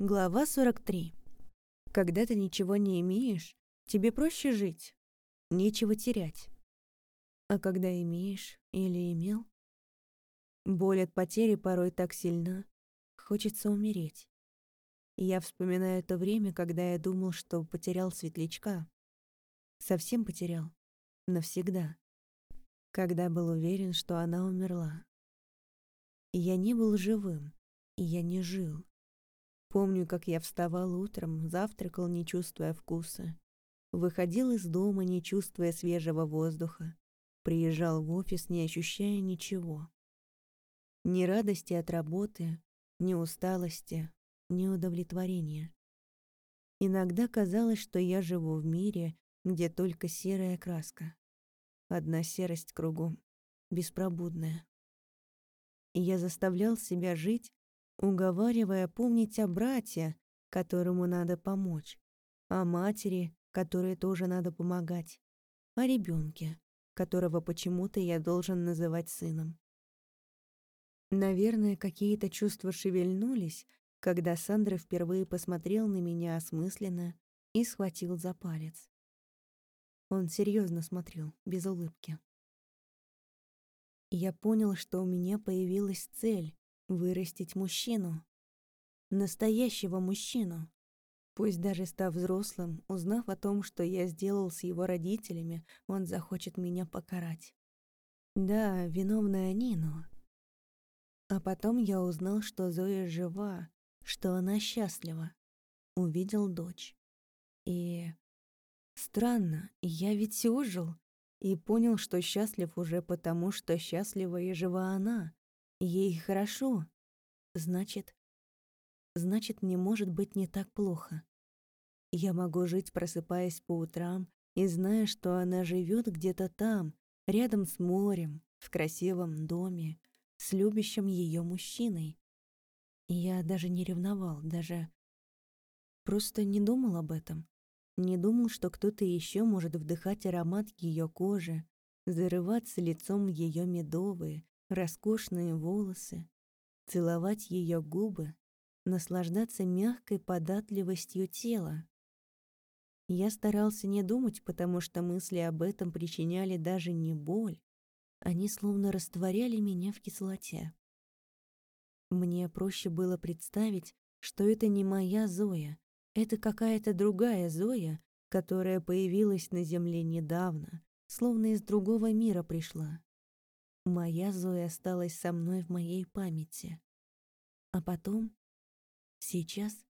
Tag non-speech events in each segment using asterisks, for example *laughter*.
Глава 43. Когда ты ничего не имеешь, тебе проще жить. Нечего терять. А когда имеешь или имел, боль от потери порой так сильна, хочется умереть. Я вспоминаю то время, когда я думал, что потерял светлячка. Совсем потерял. Навсегда. Когда был уверен, что она умерла. Я не был живым, я не жил. Помню, как я вставал утром, завтракал, не чувствуя вкуса. Выходил из дома, не чувствуя свежего воздуха. Приезжал в офис, не ощущая ничего. Ни радости от работы, ни усталости, ни удовлетворения. Иногда казалось, что я живу в мире, где только серая краска. Одна серость кругом, беспробудная. И я заставлял себя жить, уговаривая помнить о брате, которому надо помочь, о матери, которой тоже надо помогать, о ребенке, которого почему-то я должен называть сыном. Наверное, какие-то чувства шевельнулись, когда Сандра впервые посмотрел на меня осмысленно и схватил за палец. Он серьезно смотрел, без улыбки. Я понял, что у меня появилась цель, Вырастить мужчину. Настоящего мужчину. Пусть даже став взрослым, узнав о том, что я сделал с его родителями, он захочет меня покарать. Да, виновны они, но... А потом я узнал, что Зоя жива, что она счастлива. Увидел дочь. И... Странно, я ведь ужил. И понял, что счастлив уже потому, что счастлива и жива она. Ей хорошо. Значит, значит, мне может быть не так плохо. Я могу жить, просыпаясь по утрам и зная, что она живет где-то там, рядом с морем, в красивом доме, с любящим ее мужчиной. я даже не ревновал, даже просто не думал об этом. Не думал, что кто-то еще может вдыхать аромат ее кожи, зарываться лицом в ее медовые, роскошные волосы, целовать ее губы, наслаждаться мягкой податливостью тела. Я старался не думать, потому что мысли об этом причиняли даже не боль, они словно растворяли меня в кислоте. Мне проще было представить, что это не моя Зоя, это какая-то другая Зоя, которая появилась на земле недавно, словно из другого мира пришла. Моя Зоя осталась со мной в моей памяти. А потом, сейчас...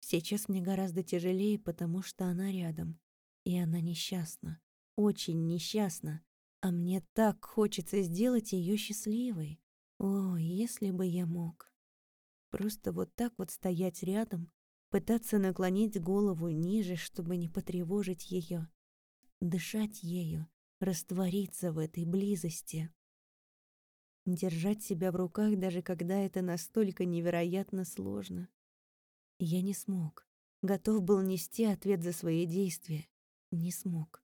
Сейчас мне гораздо тяжелее, потому что она рядом. И она несчастна. Очень несчастна. А мне так хочется сделать ее счастливой. О, если бы я мог. Просто вот так вот стоять рядом, пытаться наклонить голову ниже, чтобы не потревожить ее, дышать ею, раствориться в этой близости. Держать себя в руках, даже когда это настолько невероятно сложно. Я не смог. Готов был нести ответ за свои действия. Не смог.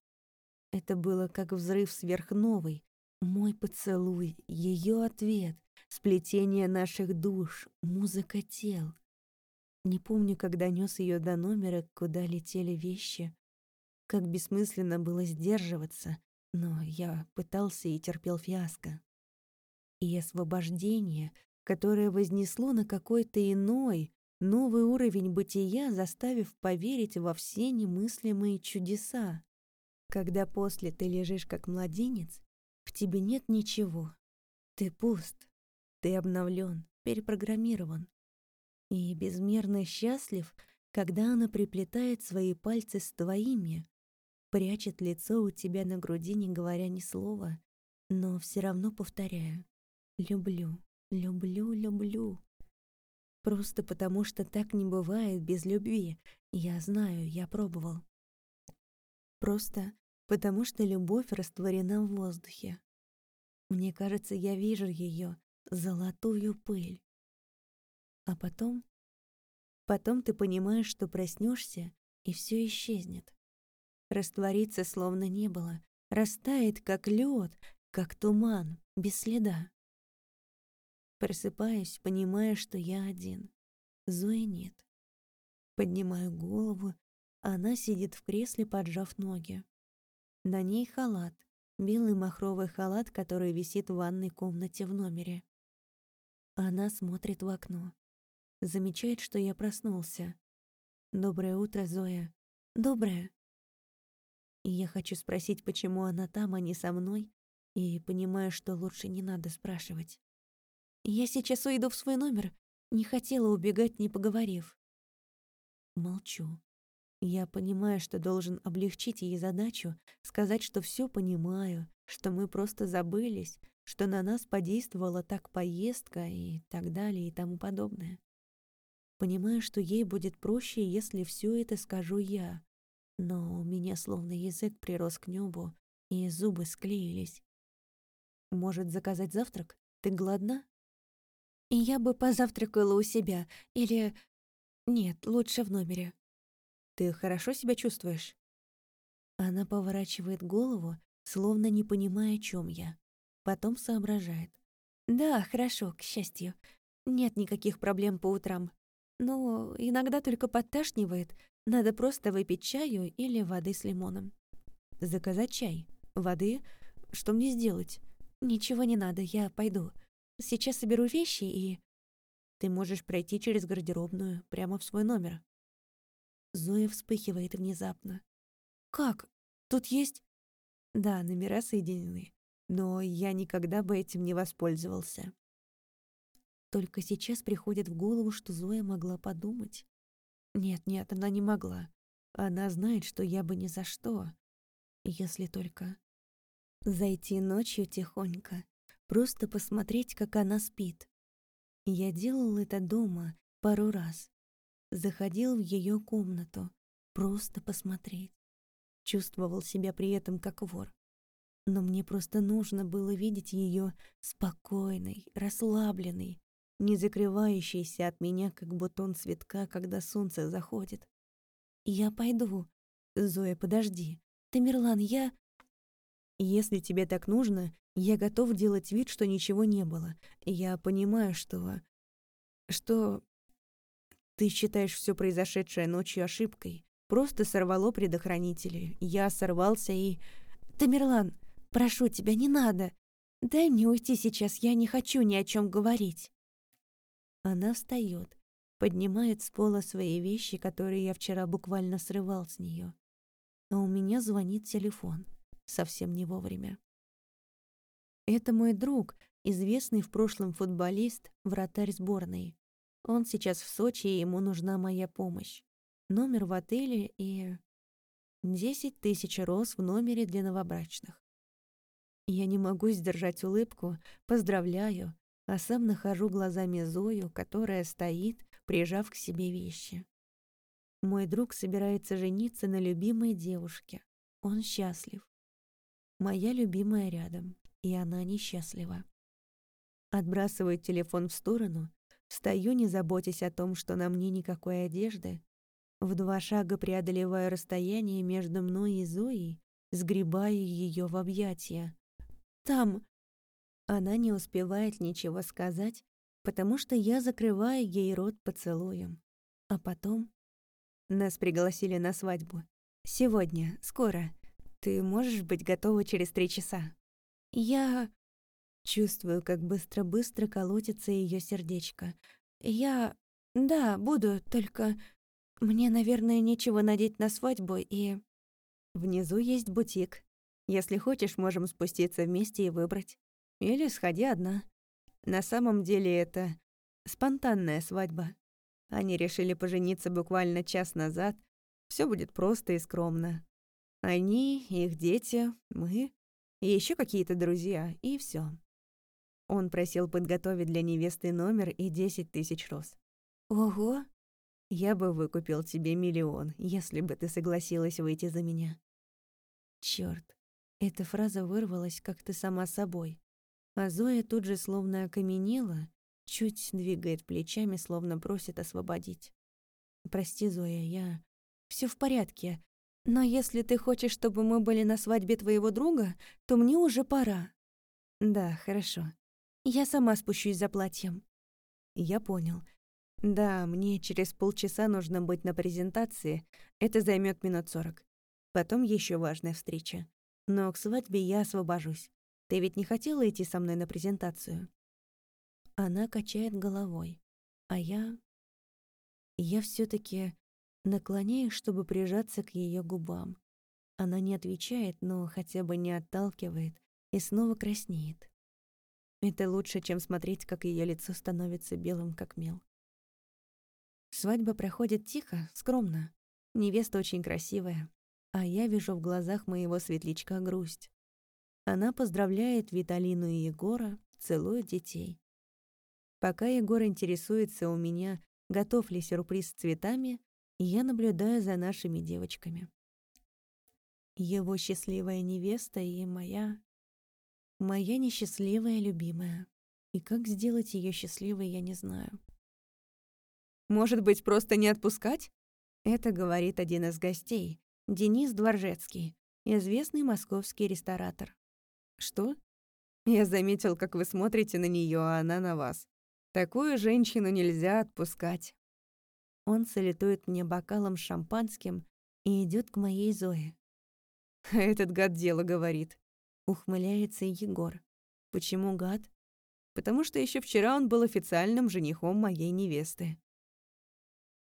Это было как взрыв сверхновой. Мой поцелуй, ее ответ, сплетение наших душ, музыка тел. Не помню, когда нес ее до номера, куда летели вещи. Как бессмысленно было сдерживаться, но я пытался и терпел фиаско. И освобождение, которое вознесло на какой-то иной, новый уровень бытия, заставив поверить во все немыслимые чудеса. Когда после ты лежишь как младенец, в тебе нет ничего. Ты пуст, ты обновлен, перепрограммирован. И безмерно счастлив, когда она приплетает свои пальцы с твоими, прячет лицо у тебя на груди, не говоря ни слова, но все равно повторяю. Люблю, люблю, люблю. Просто потому, что так не бывает без любви. Я знаю, я пробовал. Просто потому, что любовь растворена в воздухе. Мне кажется, я вижу ее, золотую пыль. А потом... Потом ты понимаешь, что проснешься, и все исчезнет растворится, словно не было, растает, как лед, как туман, без следа. Просыпаюсь, понимая, что я один. Зои нет. Поднимаю голову, она сидит в кресле, поджав ноги. На ней халат, белый махровый халат, который висит в ванной комнате в номере. Она смотрит в окно. Замечает, что я проснулся. «Доброе утро, Зоя». «Доброе». Я хочу спросить, почему она там, а не со мной, и понимаю, что лучше не надо спрашивать. «Я сейчас уйду в свой номер. Не хотела убегать, не поговорив». Молчу. Я понимаю, что должен облегчить ей задачу, сказать, что все понимаю, что мы просто забылись, что на нас подействовала так поездка и так далее и тому подобное. Понимаю, что ей будет проще, если все это скажу я, но у меня словно язык прирос к небу, и зубы склеились. Может, заказать завтрак? Ты голодна? Я бы позавтракала у себя, или... Нет, лучше в номере. Ты хорошо себя чувствуешь? Она поворачивает голову, словно не понимая, о чем я. Потом соображает. Да, хорошо, к счастью. Нет никаких проблем по утрам. Но иногда только подташнивает. Надо просто выпить чаю или воды с лимоном. Заказать чай? Воды? Что мне сделать? Ничего не надо, я пойду. Сейчас соберу вещи и... Ты можешь пройти через гардеробную, прямо в свой номер. Зоя вспыхивает внезапно. Как? Тут есть... Да, номера соединены. Но я никогда бы этим не воспользовался. Только сейчас приходит в голову, что Зоя могла подумать. Нет, нет, она не могла. Она знает, что я бы ни за что. Если только... Зайти ночью тихонько, просто посмотреть, как она спит. Я делал это дома пару раз. Заходил в ее комнату, просто посмотреть. Чувствовал себя при этом как вор. Но мне просто нужно было видеть ее спокойной, расслабленной, не закрывающейся от меня, как бутон цветка, когда солнце заходит. «Я пойду. Зоя, подожди. Тамерлан, я...» «Если тебе так нужно, я готов делать вид, что ничего не было. Я понимаю, что... что... Ты считаешь все произошедшее ночью ошибкой. Просто сорвало предохранители. Я сорвался и... Тамерлан, прошу тебя, не надо. Дай мне уйти сейчас, я не хочу ни о чем говорить. Она встает, поднимает с пола свои вещи, которые я вчера буквально срывал с нее. А у меня звонит телефон. Совсем не вовремя. Это мой друг, известный в прошлом футболист, вратарь сборной. Он сейчас в Сочи, и ему нужна моя помощь. Номер в отеле и... Десять тысяч роз в номере для новобрачных. Я не могу сдержать улыбку, поздравляю, а сам нахожу глазами Зою, которая стоит, прижав к себе вещи. Мой друг собирается жениться на любимой девушке. Он счастлив. Моя любимая рядом, и она несчастлива. Отбрасываю телефон в сторону, встаю, не заботясь о том, что на мне никакой одежды, в два шага преодолеваю расстояние между мной и Зоей, сгребая ее в объятия. «Там!» Она не успевает ничего сказать, потому что я закрываю ей рот поцелуем. А потом... Нас пригласили на свадьбу. Сегодня, скоро. Ты можешь быть готова через три часа? Я... Чувствую, как быстро-быстро колотится ее сердечко. Я... Да, буду, только... Мне, наверное, нечего надеть на свадьбу и... Внизу есть бутик. Если хочешь, можем спуститься вместе и выбрать. Или сходи одна. На самом деле это спонтанная свадьба. Они решили пожениться буквально час назад. Все будет просто и скромно. Они, их дети, мы и еще какие-то друзья, и все. Он просил подготовить для невесты номер и десять тысяч роз. Ого! Я бы выкупил тебе миллион, если бы ты согласилась выйти за меня. Черт, эта фраза вырвалась как-то сама собой. А Зоя тут же словно окаменела, чуть двигает плечами, словно просит освободить. «Прости, Зоя, я... все в порядке. Но если ты хочешь, чтобы мы были на свадьбе твоего друга, то мне уже пора». «Да, хорошо. Я сама спущусь за платьем». «Я понял. Да, мне через полчаса нужно быть на презентации. Это займет минут сорок. Потом еще важная встреча. Но к свадьбе я освобожусь. Ты ведь не хотела идти со мной на презентацию? Она качает головой. А я... Я все таки наклоняюсь, чтобы прижаться к ее губам. Она не отвечает, но хотя бы не отталкивает, и снова краснеет. Это лучше, чем смотреть, как ее лицо становится белым, как мел. Свадьба проходит тихо, скромно. Невеста очень красивая, а я вижу в глазах моего светлячка грусть. Она поздравляет Виталину и Егора, целует детей. Пока Егор интересуется у меня, готов ли сюрприз с цветами, я наблюдаю за нашими девочками. Его счастливая невеста и моя... Моя несчастливая любимая. И как сделать ее счастливой, я не знаю. «Может быть, просто не отпускать?» Это говорит один из гостей, Денис Дворжецкий, известный московский ресторатор. «Что?» Я заметил, как вы смотрите на нее, а она на вас. Такую женщину нельзя отпускать. Он салютует мне бокалом с шампанским и идет к моей Зое. *laughs* Этот гад дело говорит. Ухмыляется Егор. Почему гад? Потому что еще вчера он был официальным женихом моей невесты.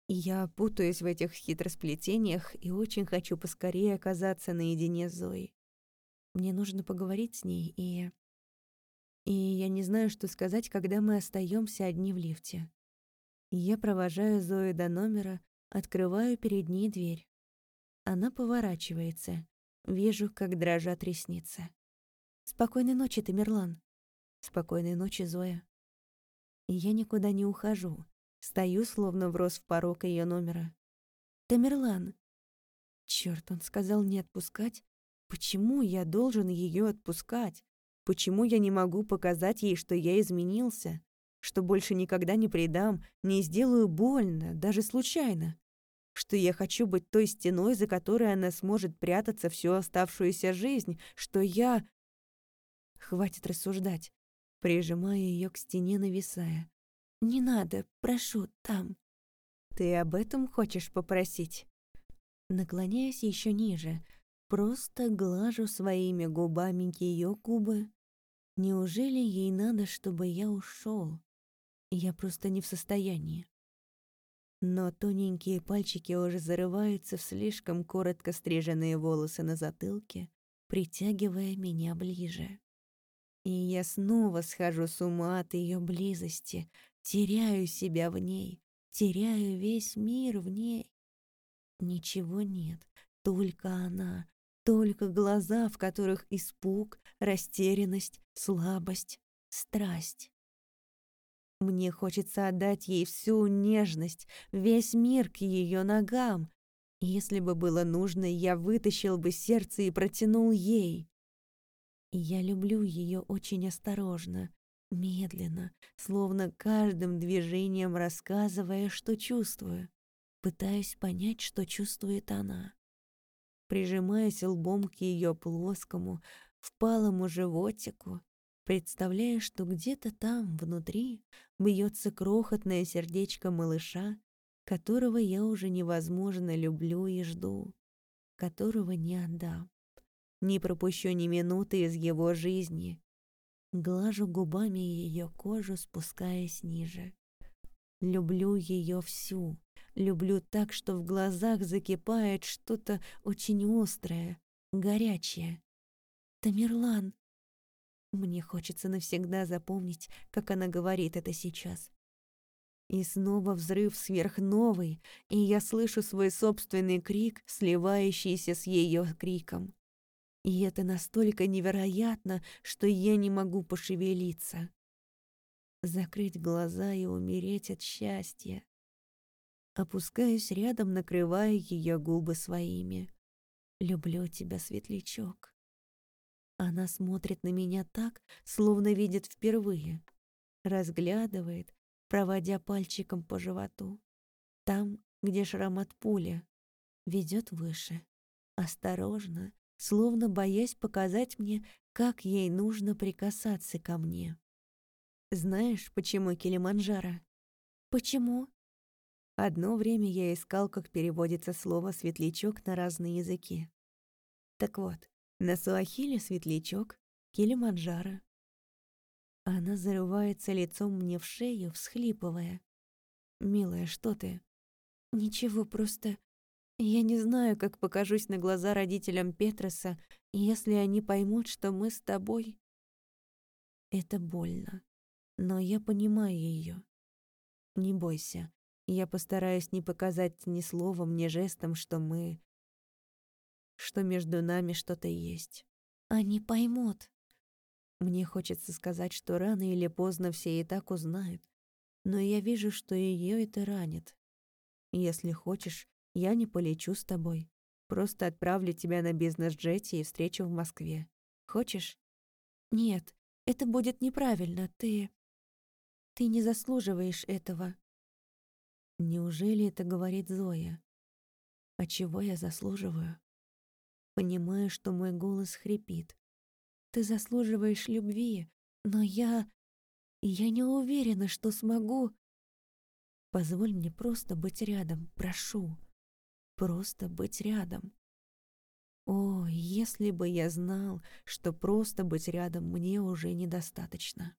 Я путаюсь в этих хитросплетениях и очень хочу поскорее оказаться наедине с Зоей. Мне нужно поговорить с ней, и... И я не знаю, что сказать, когда мы остаемся одни в лифте. Я провожаю Зою до номера, открываю перед ней дверь. Она поворачивается, Вижу, как дрожат ресницы. «Спокойной ночи, Тамерлан». «Спокойной ночи, Зоя». Я никуда не ухожу. Стою, словно врос в порог ее номера. «Тамерлан». Черт, он сказал не отпускать. Почему я должен ее отпускать? Почему я не могу показать ей, что я изменился? Что больше никогда не предам, не сделаю больно, даже случайно? что я хочу быть той стеной, за которой она сможет прятаться всю оставшуюся жизнь, что я... Хватит рассуждать. Прижимаю ее к стене, нависая. «Не надо, прошу, там». «Ты об этом хочешь попросить?» Наклоняясь еще ниже, просто глажу своими губами ее губы. Неужели ей надо, чтобы я ушел? Я просто не в состоянии. Но тоненькие пальчики уже зарываются в слишком коротко стриженные волосы на затылке, притягивая меня ближе. И я снова схожу с ума от ее близости, теряю себя в ней, теряю весь мир в ней. Ничего нет, только она, только глаза, в которых испуг, растерянность, слабость, страсть. Мне хочется отдать ей всю нежность, весь мир к ее ногам. Если бы было нужно, я вытащил бы сердце и протянул ей. я люблю ее очень осторожно, медленно, словно каждым движением рассказывая, что чувствую. Пытаюсь понять, что чувствует она. Прижимаясь лбом к ее плоскому, впалому животику, представляя, что где-то там, внутри, бьется крохотное сердечко малыша, которого я уже невозможно люблю и жду, которого не отдам. Не пропущу ни минуты из его жизни. Глажу губами ее кожу, спускаясь ниже. Люблю ее всю. Люблю так, что в глазах закипает что-то очень острое, горячее. «Тамерлан!» Мне хочется навсегда запомнить, как она говорит это сейчас. И снова взрыв сверхновый, и я слышу свой собственный крик, сливающийся с ее криком. И это настолько невероятно, что я не могу пошевелиться. Закрыть глаза и умереть от счастья. Опускаюсь рядом, накрывая ее губы своими. «Люблю тебя, светлячок». Она смотрит на меня так, словно видит впервые. Разглядывает, проводя пальчиком по животу. Там, где шрам от пули. Ведет выше. Осторожно, словно боясь показать мне, как ей нужно прикасаться ко мне. Знаешь, почему Килиманджаро? Почему? Одно время я искал, как переводится слово «светлячок» на разные языки. Так вот, на суахиле светлячок, Килиманджаро. Она зарывается лицом мне в шею, всхлипывая. «Милая, что ты?» «Ничего, просто я не знаю, как покажусь на глаза родителям Петроса, если они поймут, что мы с тобой...» Это больно, но я понимаю ее. Не бойся, я постараюсь не показать ни словом, ни жестом, что мы... что между нами что-то есть. Они поймут. Мне хочется сказать, что рано или поздно все и так узнают, но я вижу, что ее это ранит. Если хочешь, я не полечу с тобой. Просто отправлю тебя на бизнес-джете и встречу в Москве. Хочешь? Нет, это будет неправильно. Ты... Ты не заслуживаешь этого. Неужели это говорит Зоя? А чего я заслуживаю? Понимаю, что мой голос хрипит. Ты заслуживаешь любви, но я... Я не уверена, что смогу... Позволь мне просто быть рядом, прошу. Просто быть рядом. О, если бы я знал, что просто быть рядом мне уже недостаточно.